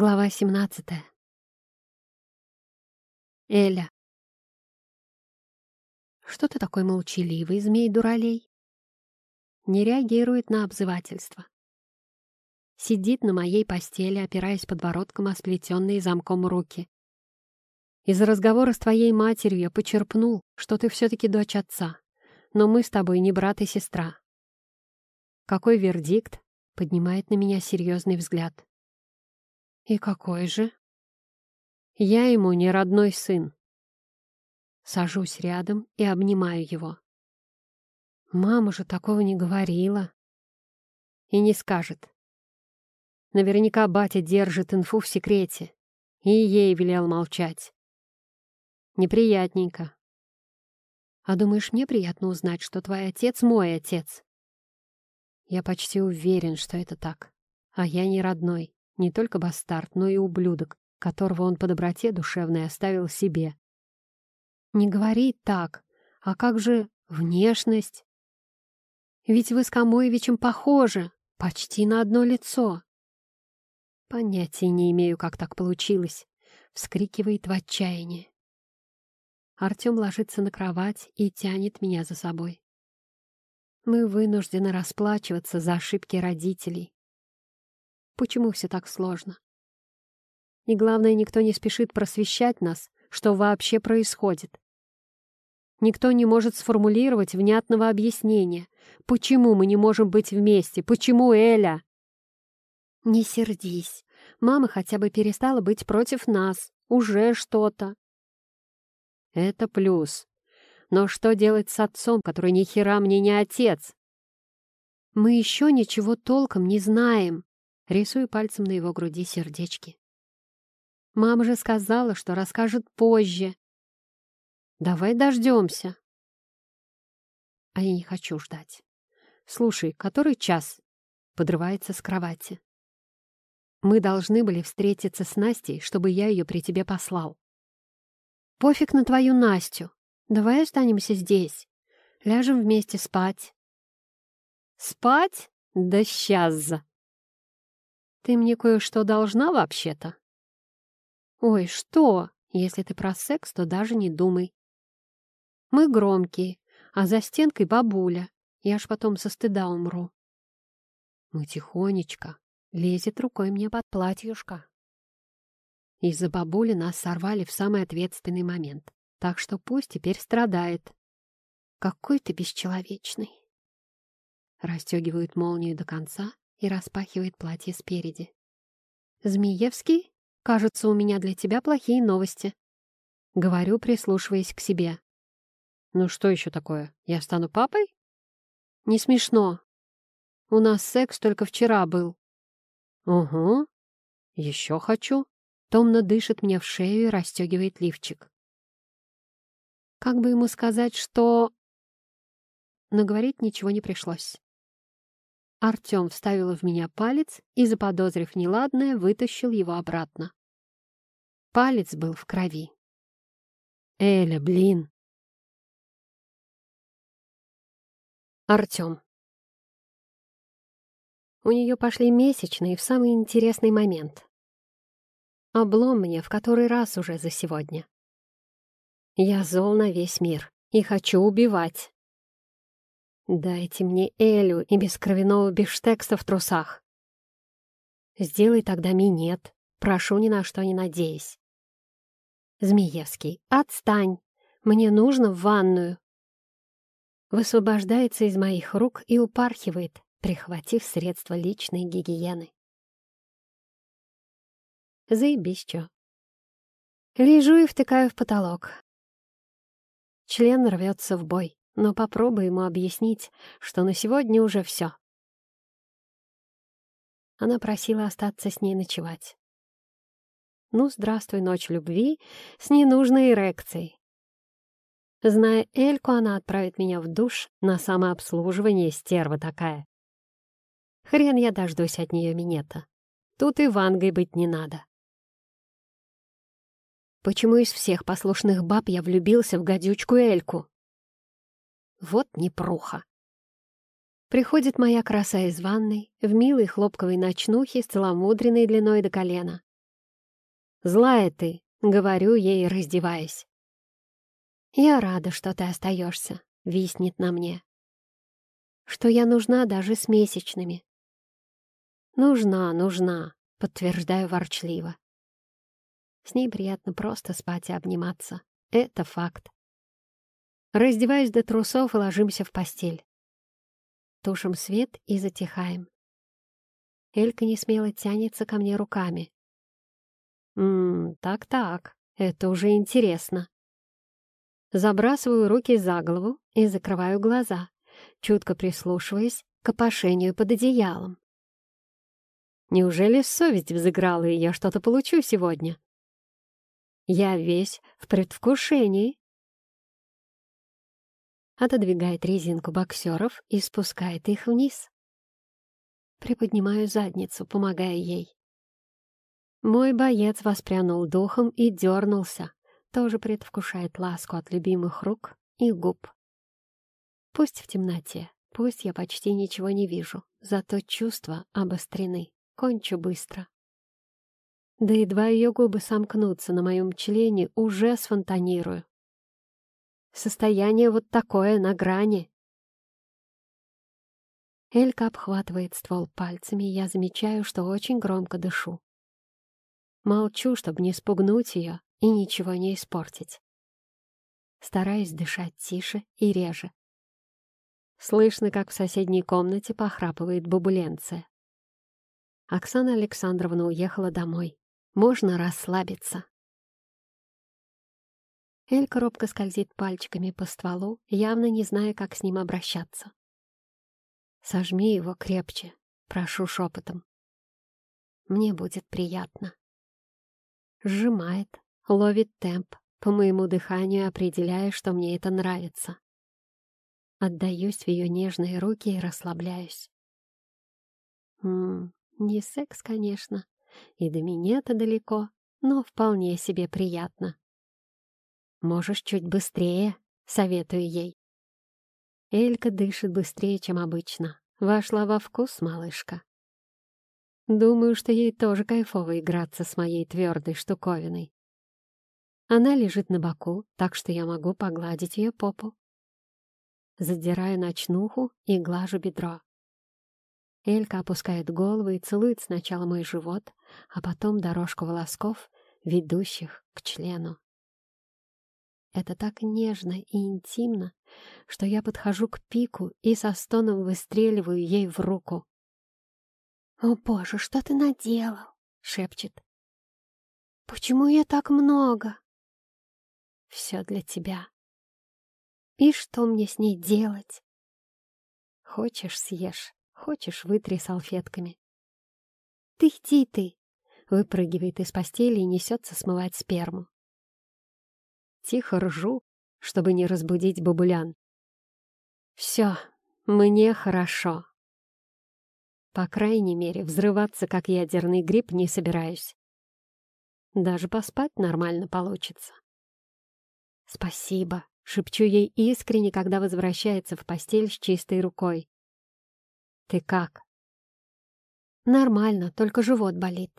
Глава 17. Эля. Что ты такой молчаливый, змей-дуралей? Не реагирует на обзывательство. Сидит на моей постели, опираясь подбородком о сплетенные замком руки. Из разговора с твоей матерью я почерпнул, что ты все-таки дочь отца, но мы с тобой не брат и сестра. Какой вердикт? Поднимает на меня серьезный взгляд. «И какой же?» «Я ему не родной сын». Сажусь рядом и обнимаю его. «Мама же такого не говорила». И не скажет. Наверняка батя держит инфу в секрете, и ей велел молчать. Неприятненько. А думаешь, мне приятно узнать, что твой отец мой отец? Я почти уверен, что это так, а я не родной. Не только бастард, но и ублюдок, которого он по доброте душевной оставил себе. Не говори так, а как же внешность? Ведь вы с Камоевичем похожи, почти на одно лицо. Понятия не имею, как так получилось, вскрикивает в отчаянии. Артем ложится на кровать и тянет меня за собой. Мы вынуждены расплачиваться за ошибки родителей. Почему все так сложно? И главное, никто не спешит просвещать нас, что вообще происходит. Никто не может сформулировать внятного объяснения. Почему мы не можем быть вместе? Почему Эля? Не сердись. Мама хотя бы перестала быть против нас. Уже что-то. Это плюс. Но что делать с отцом, который ни хера мне не отец? Мы еще ничего толком не знаем. Рисую пальцем на его груди сердечки. Мама же сказала, что расскажет позже. Давай дождемся. А я не хочу ждать. Слушай, который час? Подрывается с кровати. Мы должны были встретиться с Настей, чтобы я ее при тебе послал. Пофиг на твою Настю. Давай останемся здесь. Ляжем вместе спать. Спать? Да сейчас за. Ты мне кое-что должна вообще-то?» «Ой, что? Если ты про секс, то даже не думай. Мы громкие, а за стенкой бабуля. Я ж потом со стыда умру». Мы тихонечко. Лезет рукой мне под платьюшко. Из-за бабули нас сорвали в самый ответственный момент, так что пусть теперь страдает. Какой ты бесчеловечный. Расстегивают молнию до конца и распахивает платье спереди. «Змеевский, кажется, у меня для тебя плохие новости». Говорю, прислушиваясь к себе. «Ну что еще такое? Я стану папой?» «Не смешно. У нас секс только вчера был». «Угу. Еще хочу». Томно дышит мне в шею и расстегивает лифчик. Как бы ему сказать, что... Но говорить ничего не пришлось. Артем вставил в меня палец и, заподозрив неладное, вытащил его обратно. Палец был в крови. «Эля, блин!» Артем. У нее пошли месячные в самый интересный момент. Облом мне в который раз уже за сегодня. Я зол на весь мир и хочу убивать. Дайте мне Элю и без кровяного бифштекса в трусах. Сделай тогда минет, прошу ни на что не надеясь. Змеевский, отстань, мне нужно в ванную. Высвобождается из моих рук и упархивает, прихватив средства личной гигиены. Заебись чё. Лежу и втыкаю в потолок. Член рвется в бой но попробуй ему объяснить, что на сегодня уже все. Она просила остаться с ней ночевать. Ну, здравствуй, ночь любви с ненужной эрекцией. Зная Эльку, она отправит меня в душ на самообслуживание, стерва такая. Хрен я дождусь от нее минета. Тут и вангой быть не надо. Почему из всех послушных баб я влюбился в гадючку Эльку? Вот непруха. Приходит моя краса из ванной, в милой хлопковой ночнухе с целомудренной длиной до колена. Злая ты, говорю ей, раздеваясь. Я рада, что ты остаешься, виснет на мне. Что я нужна даже с месячными. Нужна, нужна, подтверждаю ворчливо. С ней приятно просто спать и обниматься. Это факт. Раздеваюсь до трусов и ложимся в постель. Тушим свет и затихаем. Элька не смело тянется ко мне руками. Ммм, так-так, это уже интересно. Забрасываю руки за голову и закрываю глаза, чутко прислушиваясь к опошению под одеялом. Неужели совесть взыграла, и я что-то получу сегодня? Я весь в предвкушении. Отодвигает резинку боксеров и спускает их вниз. Приподнимаю задницу, помогая ей. Мой боец воспрянул духом и дернулся, тоже предвкушает ласку от любимых рук и губ. Пусть в темноте, пусть я почти ничего не вижу, зато чувства обострены, кончу быстро. Да едва ее губы сомкнутся на моем члене, уже сфонтанирую. Состояние вот такое, на грани. Элька обхватывает ствол пальцами, и я замечаю, что очень громко дышу. Молчу, чтобы не спугнуть ее и ничего не испортить. Стараюсь дышать тише и реже. Слышно, как в соседней комнате похрапывает бабуленция. Оксана Александровна уехала домой. Можно расслабиться. Элька робко скользит пальчиками по стволу, явно не зная, как с ним обращаться. «Сожми его крепче», — прошу шепотом. «Мне будет приятно». Сжимает, ловит темп, по моему дыханию определяя, что мне это нравится. Отдаюсь в ее нежные руки и расслабляюсь. Ммм, не секс, конечно, и до меня-то далеко, но вполне себе приятно. «Можешь чуть быстрее», — советую ей. Элька дышит быстрее, чем обычно. Вошла во вкус, малышка. Думаю, что ей тоже кайфово играться с моей твердой штуковиной. Она лежит на боку, так что я могу погладить ее попу. Задираю ночнуху и глажу бедро. Элька опускает голову и целует сначала мой живот, а потом дорожку волосков, ведущих к члену. Это так нежно и интимно, что я подхожу к пику и со стоном выстреливаю ей в руку. «О, Боже, что ты наделал?» — шепчет. «Почему я так много?» «Все для тебя». «И что мне с ней делать?» «Хочешь, съешь». Хочешь, вытри салфетками. Ты иди ты! Выпрыгивает из постели и несется смывать сперму. Тихо ржу, чтобы не разбудить бабулян. Все, мне хорошо. По крайней мере, взрываться, как ядерный гриб, не собираюсь. Даже поспать нормально получится. «Спасибо», — шепчу ей искренне, когда возвращается в постель с чистой рукой. «Ты как?» «Нормально, только живот болит».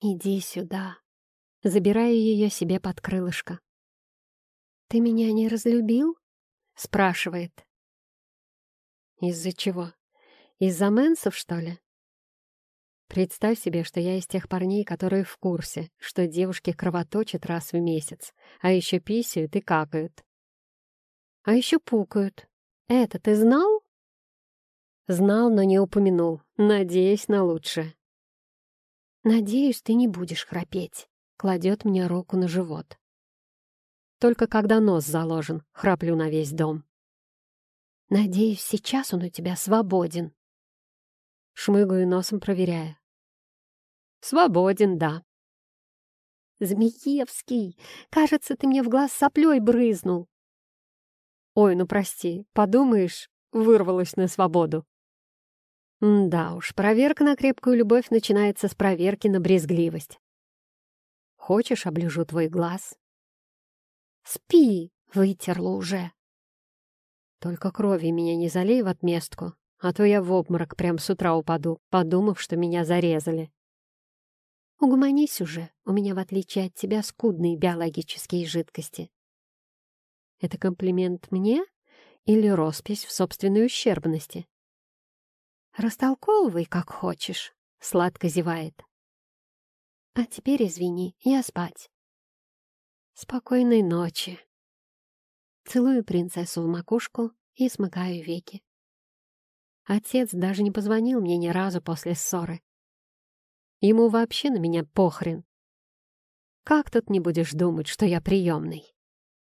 «Иди сюда». Забираю ее себе под крылышко. «Ты меня не разлюбил?» — спрашивает. «Из-за чего? Из-за мэнсов, что ли?» Представь себе, что я из тех парней, которые в курсе, что девушки кровоточат раз в месяц, а еще писают и какают. А еще пукают. Это ты знал? Знал, но не упомянул, надеясь на лучшее. «Надеюсь, ты не будешь храпеть», — кладет мне руку на живот. Только когда нос заложен, храплю на весь дом. «Надеюсь, сейчас он у тебя свободен». Шмыгаю носом, проверяя. «Свободен, да». «Змеевский, кажется, ты мне в глаз соплей брызнул». «Ой, ну прости, подумаешь, вырвалась на свободу». Да уж, проверка на крепкую любовь начинается с проверки на брезгливость. Хочешь, оближу твой глаз? Спи, вытерла уже. Только крови меня не залей в отместку, а то я в обморок прям с утра упаду, подумав, что меня зарезали. Угомонись уже, у меня, в отличие от тебя, скудные биологические жидкости. Это комплимент мне или роспись в собственной ущербности? Растолковывай, как хочешь, — сладко зевает. А теперь извини, я спать. Спокойной ночи. Целую принцессу в макушку и смыкаю веки. Отец даже не позвонил мне ни разу после ссоры. Ему вообще на меня похрен. Как тут не будешь думать, что я приемный?